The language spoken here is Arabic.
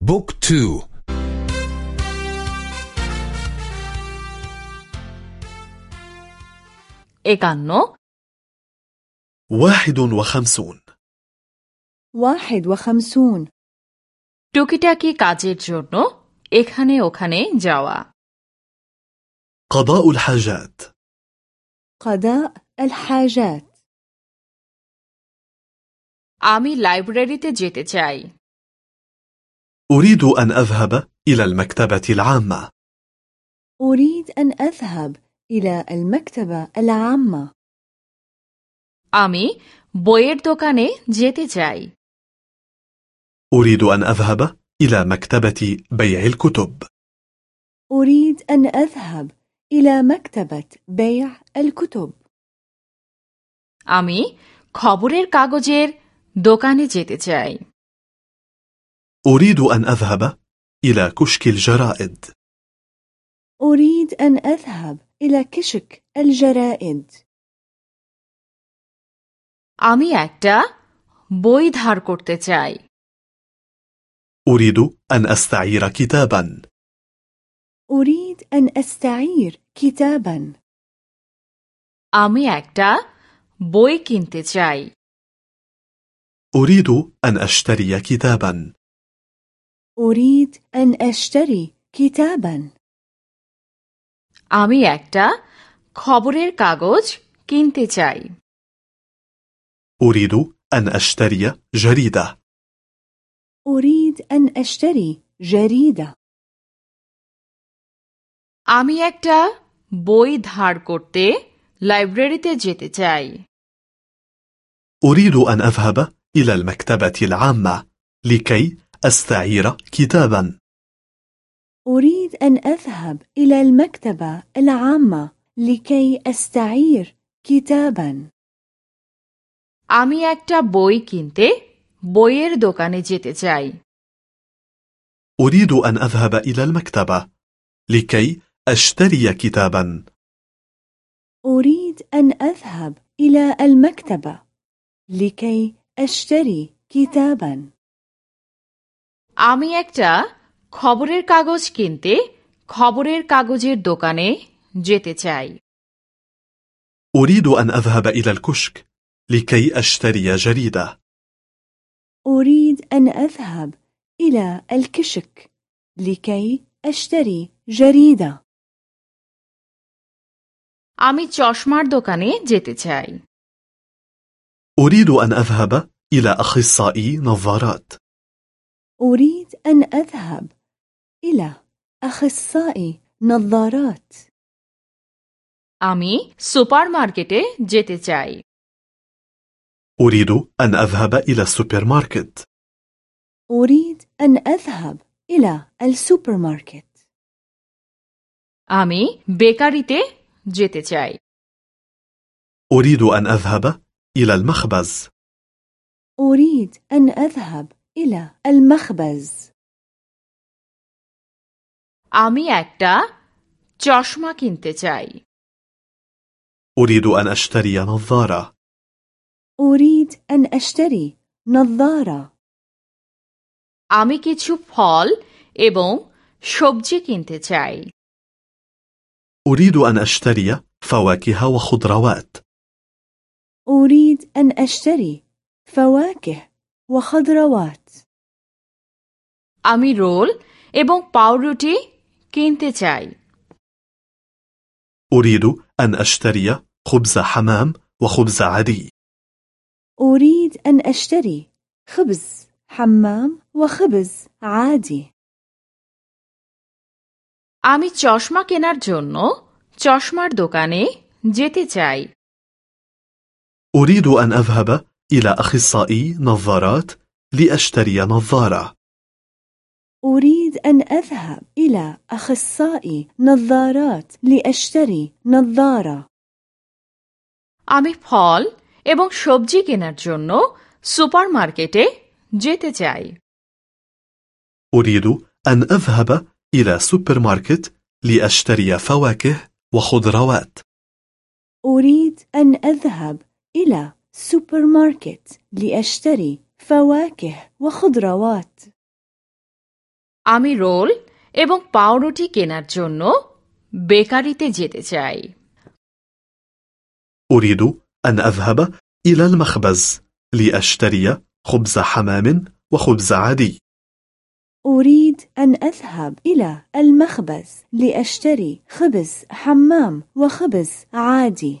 بوك تو একান্ন واحد وخمسون واحد وخمسون টুকিটাকি কাজের জন্য এখানে ওখানে যাওয়া قضاء الحاجات قضاء الحاجات আমি লাইব্রেরিতে যেতে চাই أريد أن أذهب إلى المكتبة العامة أريد أن أذهب إلى المكتبة العامة আমি বইয়ের দোকানে যেতে চাই أريد أن أذهب إلى مكتبة بيع الكتب أريد أن أذهب إلى مكتبة بيع الكتب আমি খবরের কাগজের দোকানে যেতে চাই أريد أن أذهب إلى كشك الجرائد أريد أن أذهب إلى كشك الجرائد আমি একটা বই ধার করতে চাই أريد أن أستعير كتابا أريد أن أستعير كتابا আমি একটা বই কিনতে চাই أريد أن أشتري كتابا أريد أن أشتري كتابا আমি একটা খবরের কাগজ কিনতে চাই أريد أن أشتري جريدة أريد أن أشتري جريدة আমি একটা বই ধার করতে লাইব্রেরিতে যেতে চাই أريد أن أذهب إلى المكتبة العامة لكي أستعير كتابا أريد أن أذهب إلى المكتبة العامة لكي أستعير كتابا আমি একটা বই কিনতে বইয়ের দোকানে যেতে চাই أريد أن أذهب إلى المكتبة لكي أشتري كتابا أريد أن أذهب إلى المكتبة لكي أشتري كتابا আমি একটা খবরের কাগজ কিনতে খবরের কাগজের দোকানে যেতে চাই أريد أن أذهب إلى الكشك لكي أشتري جريدة أريد أن أذهب إلى الكشك لكي أشتري جريدة আমি চশমার দোকানে যেতে চাই أريد أن أذهب إلى أخصائي نظارات أريد أن أذهب إلى أخصائي نظارات আমি সুপারমার্কেটে যেতে চাই أريد أن أذهب إلى السوبر ماركت أريد أن أذهب إلى السوبر ماركت আমি বেকারিতে যেতে চাই أريد أن أذهب إلى المخبز أريد أن أذهب إلى المخبز আমি একটা চশমা কিনতে চাই أريد أن أشتري نظارة أريد أن أشتري نظارة আমি কিছু ফল এবং সবজি কিনতে চাই أريد أن أشتري فواكه وخضروات أريد أن أشتري فواكه وخضروات আমি রোল এবং পাউরুটি কিনতে চাই أريد أن أشتري خبز حمام وخبز عادي أريد أن أشتري خبز حمام وخبز عادي আমি চশমা কেনার জন্য চশমার দোকানে যেতে চাই أريد أن أذهب إلى أخصائي نظارات لأشتري نظارة أريد أن أذهب إلى أخصائي نظارات لأشتري نظارة আমি ফল এবং সবজি কেনার জন্য সুপারমার্কেটে যেতে চাই أريد أن أذهب إلى سوبر ماركت لأشتري فواكه وخضروات أريد أن أذهب إلى سوبر ماركت لأشتري فواكه وخضروات আমি রোল এবং পাউরুটি কেনার জন্য বেকারিতে যেতে চাই أريد أن أذهب إلى المخبز لأشتري خبز حمام وخبز عادي أريد أن أذهب إلى المخبز لأشتري خبز حمام وخبز عادي